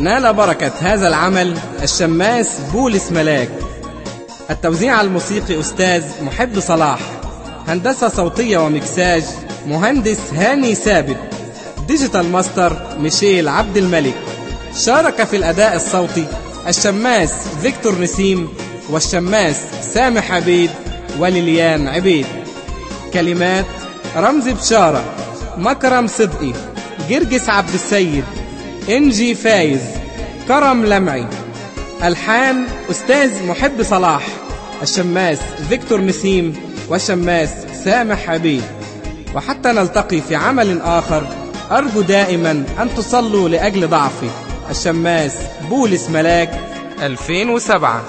نال بركة هذا العمل الشماس بولس ملاك. التوزيع الموسيقي أستاذ محب صلاح هندسة صوتية ومكساج مهندس هاني ثابت digital master ميشيل عبد الملك. شارك في الأداء الصوتي الشماس فيكتور نسيم والشماس سامح عبيد وليليان عبيد. كلمات رمزي بشارة مكرم صدقي جرجس عبد السيد إنجي فايز. كرم لمعي. ألحان أستاذ محب صلاح. الشماس فيكتور نسيم والشماس سامح عبيد وحتى نلتقي في عمل آخر أرجو دائما أن تصلوا لأجل ضعفي. الشماس بولس ملاك 2007